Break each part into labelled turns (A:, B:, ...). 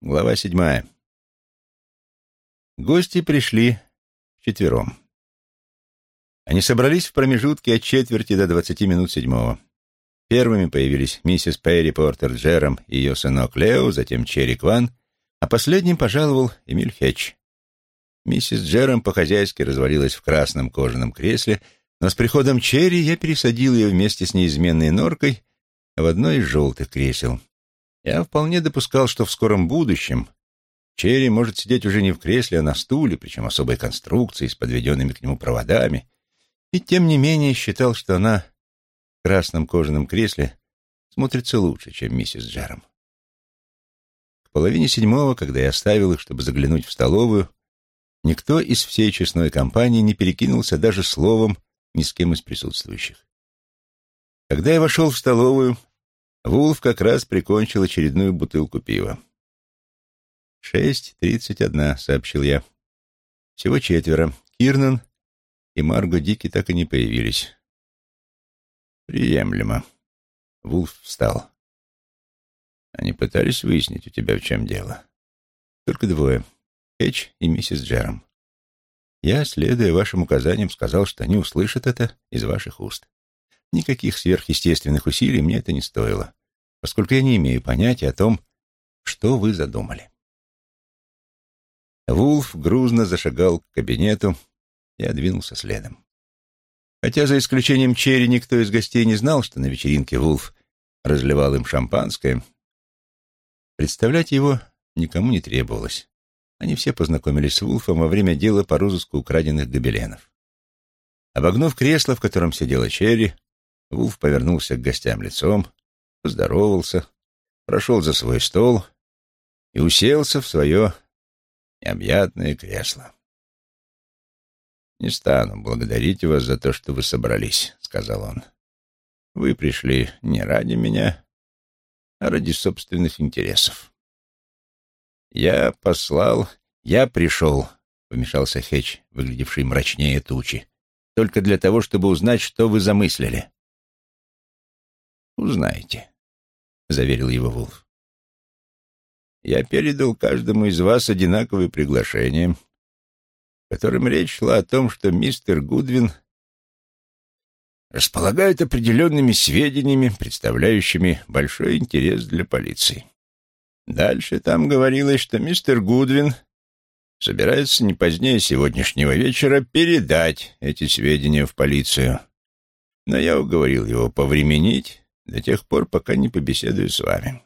A: Глава седьмая. Гости пришли четвером. Они собрались в промежутке от четверти до двадцати минут седьмого. Первыми появились миссис Перри Портер Джером и ее сынок Лео, затем Черри Кван, а последним пожаловал Эмиль Хетч. Миссис Джером по-хозяйски развалилась в красном кожаном кресле, но с приходом Черри я пересадил ее вместе с неизменной норкой в одно из желтых кресел. Я вполне допускал, что в скором будущем Черри может сидеть уже не в кресле, а на стуле, причем особой конструкции, с подведенными к нему проводами, и тем не менее считал, что она красном кожаном кресле смотрится лучше, чем миссис Джером. К половине седьмого, когда я оставил их, чтобы заглянуть в столовую, никто из всей честной компании не перекинулся даже словом ни с кем из присутствующих. Когда я вошел в столовую, Вулф как раз прикончил очередную бутылку пива. «Шесть тридцать одна», — сообщил я. «Всего четверо. Кирнан и Марго Дики так и не появились. «Приемлемо». Вулф встал. «Они пытались выяснить у тебя, в чем дело?» «Только двое. Эч и миссис Джером. Я, следуя вашим указаниям, сказал, что они услышат это из ваших уст. Никаких сверхъестественных усилий мне это не стоило, поскольку я не имею понятия о том, что вы задумали». Вулф грузно зашагал к кабинету, и двинулся следом. Хотя за исключением Черри никто из гостей не знал, что на вечеринке Вулф разливал им шампанское, представлять его никому не требовалось. Они все познакомились с Вулфом во время дела по розыску украденных гобеленов. Обогнув кресло, в котором сидела Черри, Вулф повернулся к гостям лицом, поздоровался, прошел за свой стол и уселся в свое необъятное кресло. «Не стану благодарить вас за то, что вы собрались», — сказал он. «Вы пришли не ради меня, а ради собственных интересов». «Я послал, я пришел», — вмешался Хэтч, выглядевший мрачнее тучи, «только для того, чтобы узнать, что вы замыслили». «Узнаете», — заверил его Вулф. «Я передал каждому из вас одинаковое приглашение» в котором речь шла о том, что мистер Гудвин располагает определенными сведениями, представляющими большой интерес для полиции. Дальше там говорилось, что мистер Гудвин собирается не позднее сегодняшнего вечера передать эти сведения в полицию. Но я уговорил его повременить до тех пор, пока не побеседую с вами.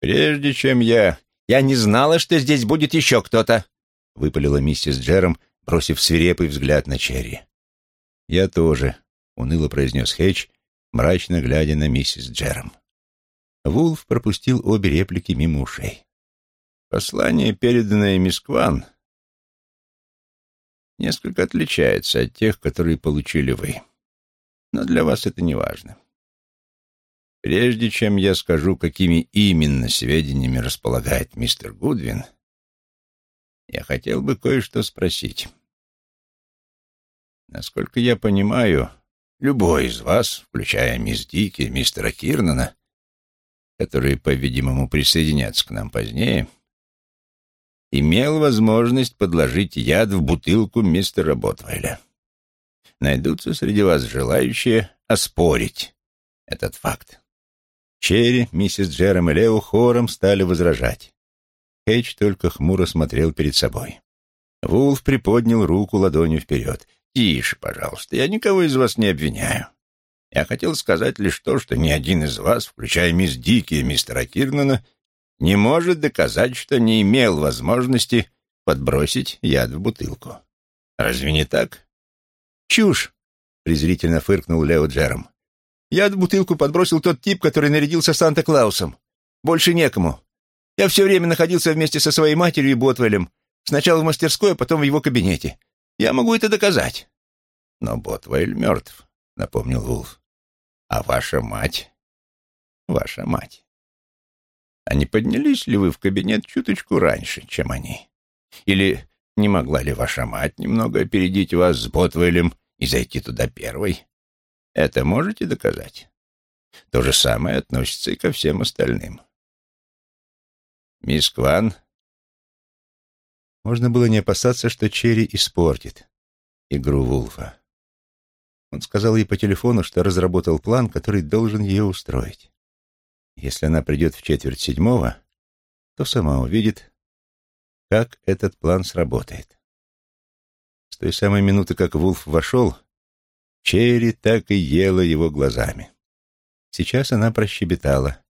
A: Прежде чем я... Я не знала, что здесь будет еще кто-то, — выпалила миссис Джером, бросив свирепый взгляд на Черри. «Я тоже», — уныло произнес Хэтч, мрачно глядя на миссис Джером. Вулф пропустил обе реплики мимо ушей. «Послание, переданное мисс Кван, несколько отличается от тех, которые получили вы. Но для вас это не важно. Прежде чем я скажу, какими именно сведениями располагает мистер Гудвин, — я хотел бы кое-что спросить. Насколько я понимаю, любой из вас, включая мисс Дики, мистера Кирнана, которые, по-видимому, присоединятся к нам позднее, имел возможность подложить яд в бутылку мистера Ботвейля. Найдутся среди вас желающие оспорить этот факт. Черри, миссис Джером и Лео хором стали возражать. Хейдж только хмуро смотрел перед собой. Вулф приподнял руку ладонью вперед. «Тише, пожалуйста, я никого из вас не обвиняю. Я хотел сказать лишь то, что ни один из вас, включая мисс Дики и мистера Кирнана, не может доказать, что не имел возможности подбросить яд в бутылку. Разве не так?» «Чушь!» — презрительно фыркнул Лео Джером. «Яд в бутылку подбросил тот тип, который нарядился Санта-Клаусом. Больше некому. Я все время находился вместе со своей матерью и Ботвелем. Сначала в мастерской, а потом в его кабинете. Я могу это доказать». «Но Ботвель мертв», — напомнил Вулф. «А ваша мать?» «Ваша мать». А не поднялись ли вы в кабинет чуточку раньше, чем они? Или не могла ли ваша мать немного опередить вас с Ботвелем и зайти туда первой? Это можете доказать? То же самое относится и ко всем остальным. мисс Кван?»
B: Можно было не опасаться, что Черри испортит игру Вулфа. Он сказал ей по телефону, что разработал план, который должен ее устроить. Если она придет в четверть седьмого, то сама увидит, как этот план сработает. С той самой минуты, как Вулф вошел, Черри так и ела его глазами. Сейчас она прощебетала.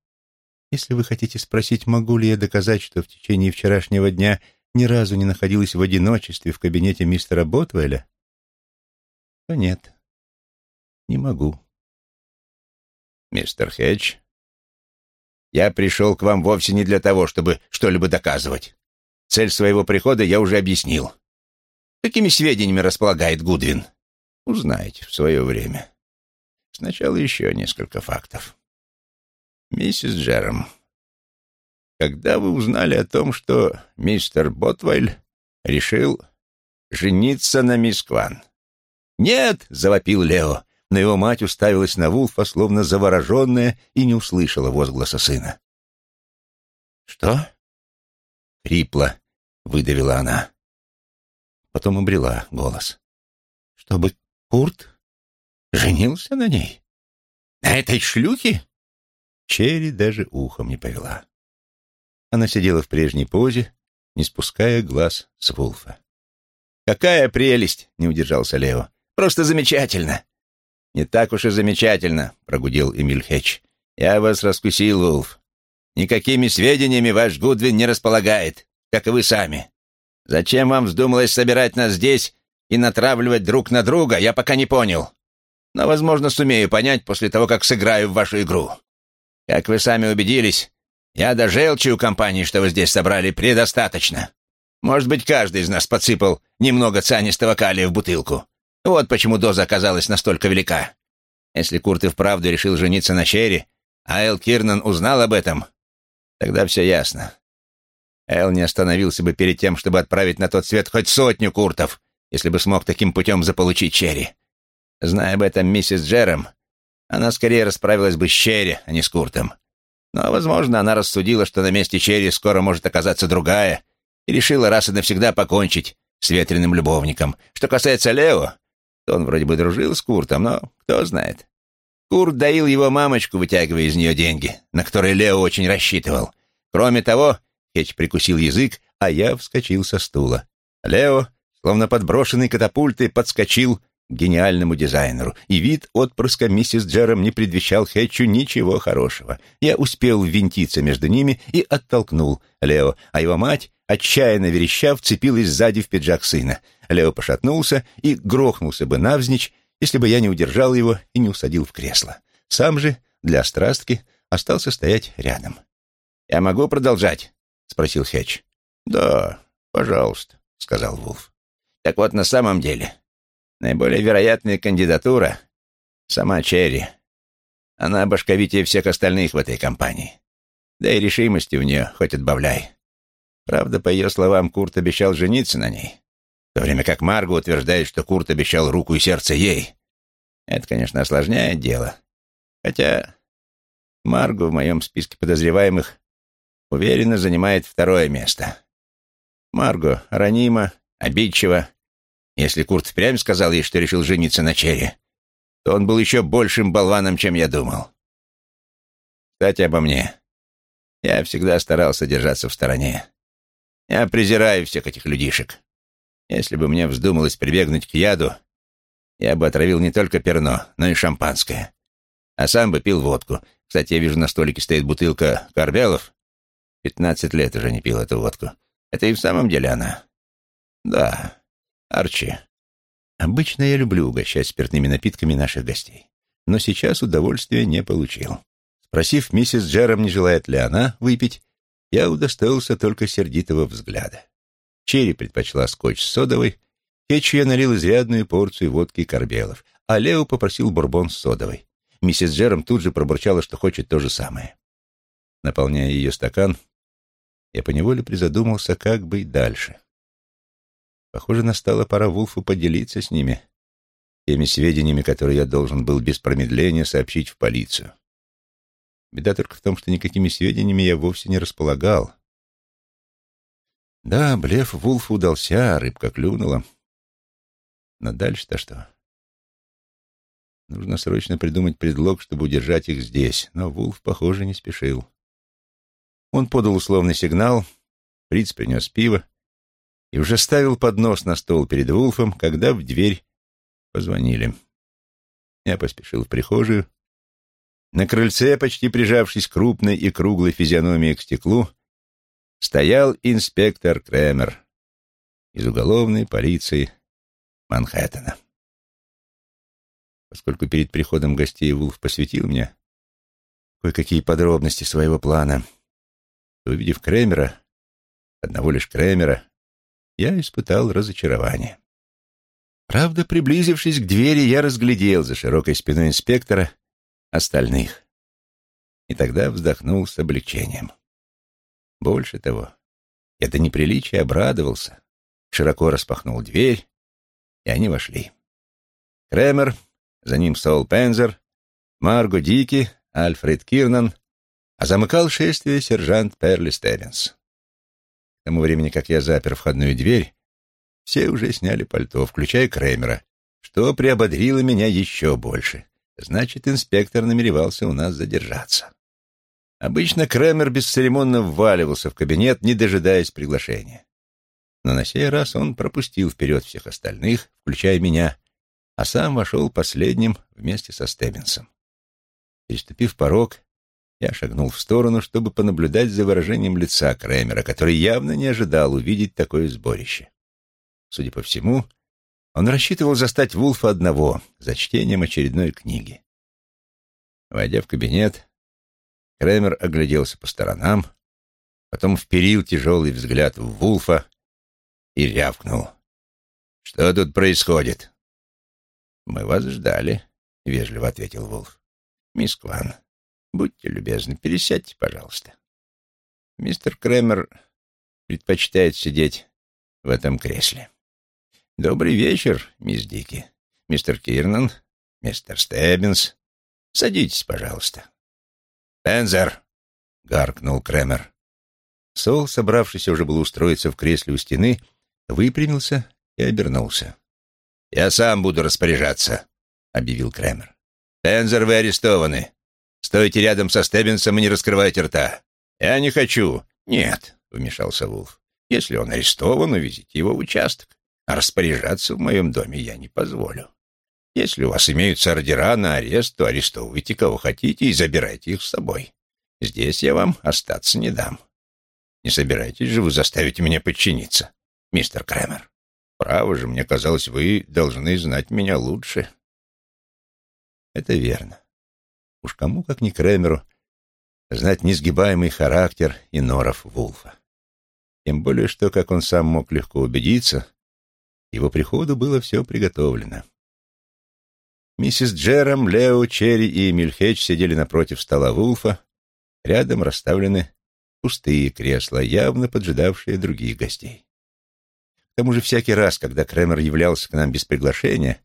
B: «Если вы хотите спросить, могу ли я доказать, что в течение вчерашнего дня ни разу не находилась в одиночестве в кабинете мистера Ботвеля, то нет, не могу».
A: «Мистер Хедж, я пришел к вам вовсе не для того, чтобы что-либо доказывать. Цель своего прихода я уже объяснил. Какими сведениями располагает Гудвин? Узнаете в свое время. Сначала еще несколько фактов. Миссис Джером, когда вы узнали о том, что мистер Ботвайль решил жениться на мисс Кван? «Нет!» — завопил Лео, но его мать уставилась на Вулфа, словно завороженная, и не услышала возгласа сына. «Что?» — хрипло выдавила она. Потом обрела голос. «Чтобы Курт женился на ней? На этой шлюхе?» Черри даже ухом не повела. Она сидела в прежней позе, не спуская глаз с Вулфа. «Какая прелесть!» — не удержался Лео. «Просто замечательно!» «Не так уж и замечательно», — прогудел Эмиль Хэтч. «Я вас раскусил, Вулф. Никакими сведениями ваш Гудвин не располагает, как и вы сами. Зачем вам вздумалось собирать нас здесь и натравливать друг на друга, я пока не понял. Но, возможно, сумею понять после того, как сыграю в вашу игру. Как вы сами убедились, я до желчи у компании, что вы здесь собрали, предостаточно. Может быть, каждый из нас подсыпал немного цианистого калия в бутылку. Вот почему доза оказалась настолько велика. Если Курт и вправду решил жениться на Черри, а Эл Кирнан узнал об этом, тогда все ясно. Эл не остановился бы перед тем, чтобы отправить на тот свет хоть сотню Куртов, если бы смог таким путем заполучить Черри. Зная об этом миссис Джером, она скорее расправилась бы с Черри, а не с Куртом. Но, возможно, она рассудила, что на месте Черри скоро может оказаться другая, и решила раз и навсегда покончить с ветреным любовником. Что касается Лео, то он вроде бы дружил с Куртом, но кто знает. Курт доил его мамочку, вытягивая из нее деньги, на которые Лео очень рассчитывал. Кроме того, Хетч прикусил язык, а я вскочил со стула. Лео, словно подброшенный катапультой, подскочил гениальному дизайнеру, и вид отпрыска миссис Джером не предвещал Хэтчу ничего хорошего. Я успел ввинтиться между ними и оттолкнул Лео, а его мать, отчаянно вереща, вцепилась сзади в пиджак сына. Лео пошатнулся и грохнулся бы навзничь, если бы я не удержал его и не усадил в кресло. Сам же, для страстки, остался стоять рядом. «Я могу продолжать?» — спросил Хэтч. «Да, пожалуйста», — сказал Вулф. «Так вот, на самом деле, Наиболее вероятная кандидатура — сама Черри. Она башковитее всех остальных в этой компании. Да и решимости у нее хоть отбавляй. Правда, по ее словам, Курт обещал жениться на ней, в то время как Марго утверждает, что Курт обещал руку и сердце ей. Это, конечно, осложняет дело. Хотя Марго в моем списке подозреваемых уверенно занимает второе место. Марго ранима, обидчива, если Курт впрямь сказал ей, что решил жениться на Черри, то он был еще большим болваном, чем я думал. Кстати, обо мне. Я всегда старался держаться в стороне. Я презираю всех этих людишек. Если бы мне вздумалось прибегнуть к яду, я бы отравил не только перно, но и шампанское. А сам бы пил водку. Кстати, я вижу, на столике стоит бутылка Карбелов. Пятнадцать лет уже не пил эту водку. Это и в самом деле она. Да, Арчи, обычно я люблю угощать спиртными напитками наших гостей, но сейчас удовольствия не получил. Спросив миссис Джером, не желает ли она выпить, я удостоился только сердитого взгляда. Черри предпочла скотч с содовой, Кетчу я налил изрядную порцию водки Корбелов, а Лео попросил бурбон с содовой. Миссис Джером тут же пробурчала, что хочет то же самое. Наполняя ее стакан, я поневоле призадумался, как быть дальше. Похоже, настала пора Вулфу поделиться с ними теми сведениями, которые я должен был без промедления сообщить в полицию. Беда только в том, что никакими сведениями я вовсе не располагал.
B: Да, блеф Вулф удался, а рыбка клюнула. Но дальше-то что? Нужно срочно придумать предлог, чтобы удержать их здесь, но Вулф, похоже, не спешил. Он подал условный сигнал, Фриц принес пиво и уже ставил поднос на стол перед Вулфом, когда в дверь позвонили. Я поспешил в прихожую. На крыльце, почти прижавшись крупной и круглой физиономией к стеклу, стоял инспектор Кремер из уголовной полиции Манхэттена. Поскольку перед приходом гостей Вулф посвятил мне кое-какие подробности своего плана, то, увидев Кремера, одного лишь Кремера, я испытал разочарование. Правда, приблизившись к двери, я разглядел за широкой спиной инспектора остальных. И тогда вздохнул с облегчением. Больше того, это неприличие обрадовался, широко распахнул дверь, и они вошли. Кремер, за ним Сол Пензер, Марго Дики, Альфред Кирнан, а замыкал шествие сержант Перли Стевенс. К тому времени, как я запер входную дверь, все уже сняли пальто, включая Кремера, что приободрило меня еще больше. Значит, инспектор намеревался у нас задержаться. Обычно Кремер бесцеремонно вваливался в кабинет, не дожидаясь приглашения. Но на сей раз он пропустил вперед всех остальных, включая меня, а сам вошел последним вместе со Стеббинсом. Переступив порог, я шагнул в сторону, чтобы понаблюдать за выражением лица Кремера, который явно не ожидал увидеть такое сборище. Судя по всему, он рассчитывал застать Вулфа одного за чтением очередной книги. Войдя в кабинет, Кремер огляделся по сторонам, потом вперил тяжелый взгляд в Вулфа и рявкнул. «Что тут происходит?» «Мы вас ждали», — вежливо ответил Вулф. «Мисс Кван, будьте любезны, пересядьте, пожалуйста. Мистер Кремер предпочитает сидеть в этом кресле. Добрый вечер, мисс Дики. Мистер Кирнан, мистер Стеббинс. Садитесь, пожалуйста. «Пензер!» — гаркнул Кремер. Сол, собравшийся уже был устроиться в кресле у стены, выпрямился и обернулся. «Я сам буду распоряжаться», — объявил Кремер. «Пензер, вы арестованы. Стойте рядом со Стеббинсом и не раскрывайте рта. Я не хочу». «Нет», — вмешался Вулф. «Если он арестован, увезите его в участок. А распоряжаться в моем доме я не позволю. Если у вас имеются ордера на арест, то арестовывайте кого хотите и забирайте их с собой. Здесь я вам остаться не дам. Не собираетесь же вы заставить меня подчиниться, мистер Кремер? Право же, мне казалось, вы должны знать меня лучше. Это верно. Уж кому, как не Кремеру, знать несгибаемый характер и норов Вулфа. Тем более, что, как он сам мог легко убедиться, его приходу было все приготовлено. Миссис Джером, Лео, Черри и Эмиль Хэтч сидели напротив стола Вулфа. Рядом расставлены пустые кресла, явно поджидавшие других гостей. К тому же всякий раз, когда Кремер являлся к нам без приглашения,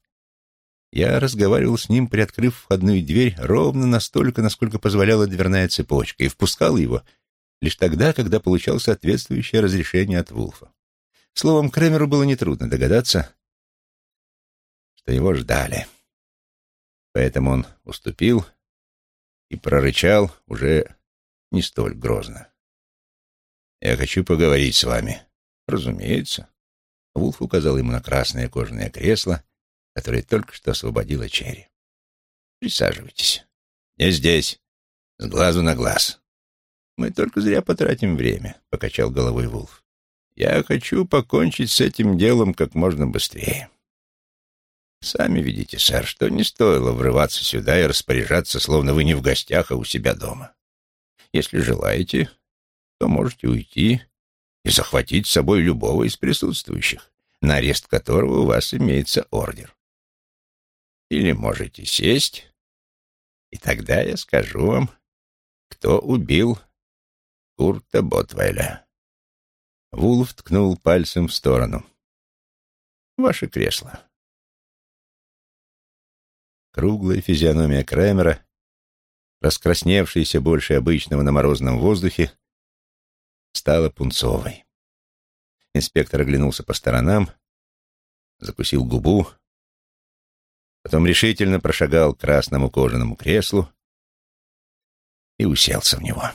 B: я разговаривал с ним, приоткрыв входную дверь ровно настолько, насколько позволяла дверная цепочка, и впускал его лишь тогда, когда получал соответствующее разрешение от Вулфа. Словом, Кремеру было нетрудно догадаться, что его ждали. Поэтому он уступил и прорычал уже не столь грозно. «Я хочу поговорить с вами». «Разумеется». Вулф указал ему на красное кожаное кресло, которое только что освободило Черри. «Присаживайтесь. Я здесь, с глазу на глаз». «Мы только зря потратим время», — покачал головой Вулф. «Я хочу покончить с этим делом как можно быстрее». Сами видите, сэр, что не стоило врываться сюда и распоряжаться, словно вы не в гостях, а у себя дома. Если желаете, то можете уйти и захватить с собой любого из присутствующих, на арест которого у вас имеется ордер. Или можете сесть, и тогда я скажу вам, кто убил Курта Ботвейля. Вулф ткнул пальцем в сторону. «Ваше кресло». Круглая физиономия Кремера, раскрасневшаяся больше обычного на морозном воздухе, стала пунцовой. Инспектор оглянулся по сторонам, закусил губу, потом решительно прошагал к красному кожаному креслу и уселся в него.